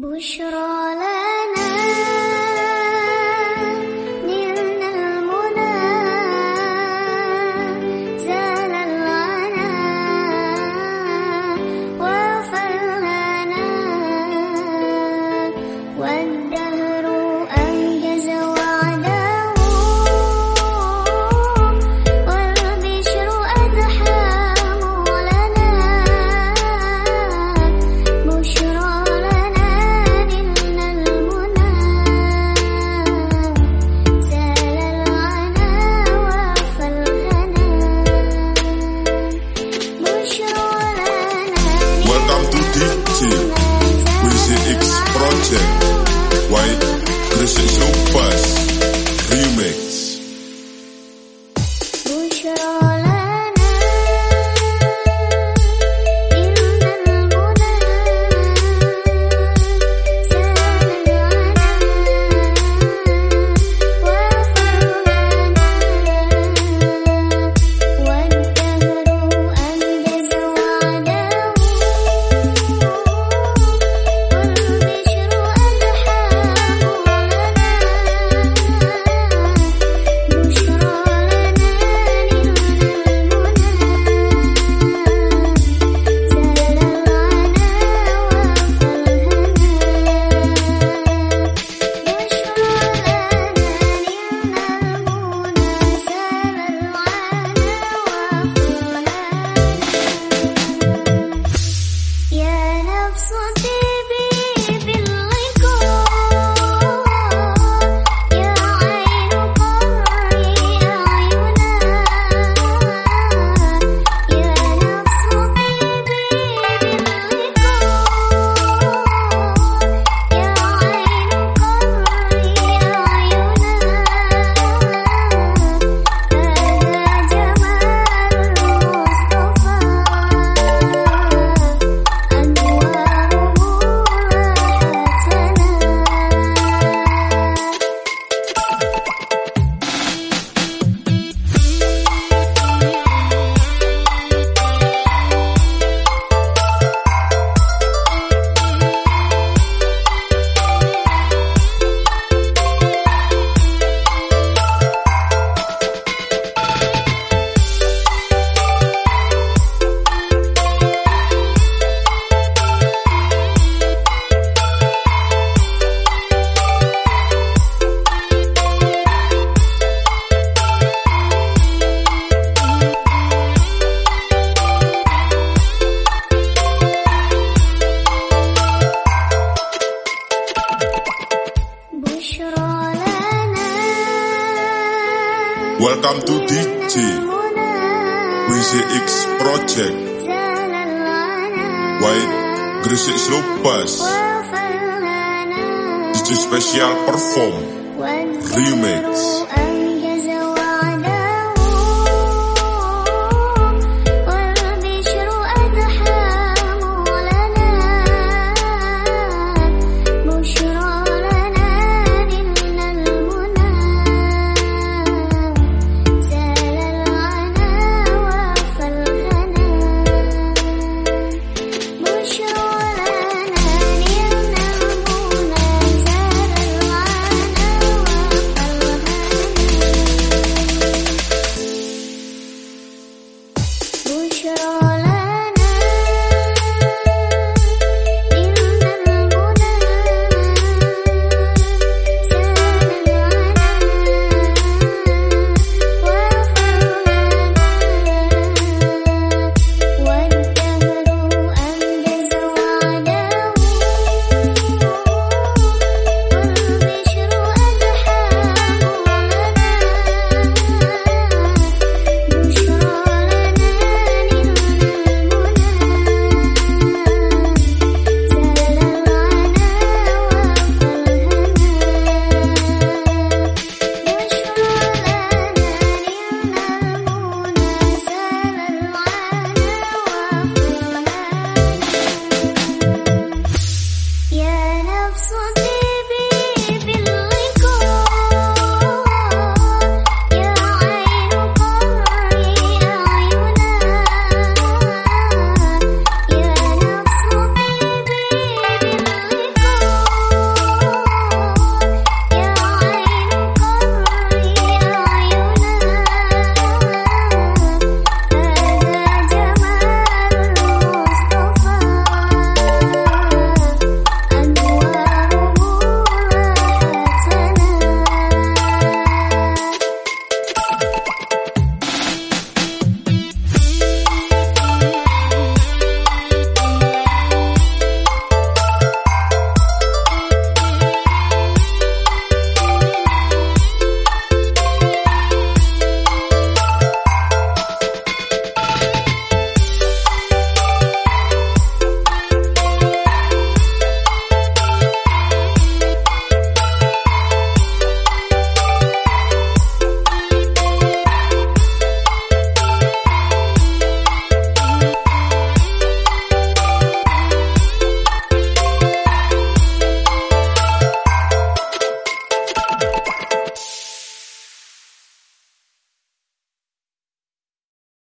بشرى لنا That's one thing. Welcome to DJ WCX Project. White Gresik Slopas. DJ Special Perform. Remix.